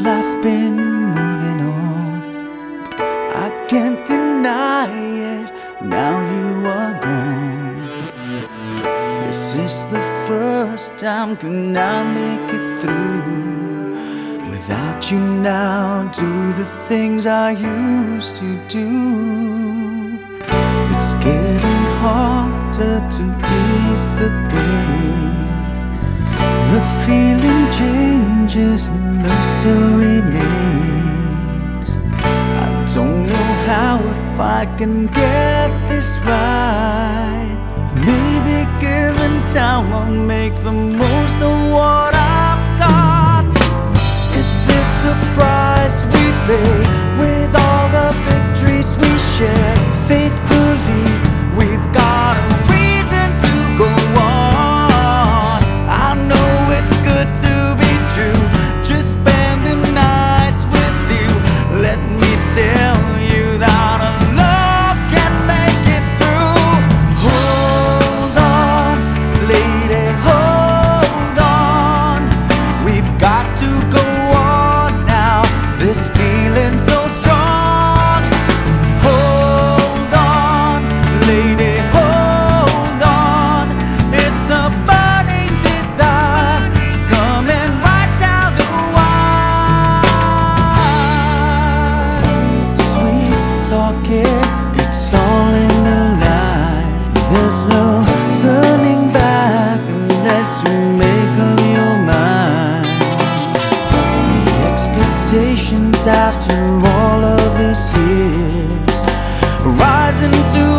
life been moving on? I can't deny it. Now you are gone. This is the first time can I make it through without you now? Do the things I used to do. It's getting harder to ease the pain. The feeling changes and love still remains. I don't know how if I can get this right. Maybe given time, I'll make the most of what unless you make up your mind. The expectations after all of this years rising to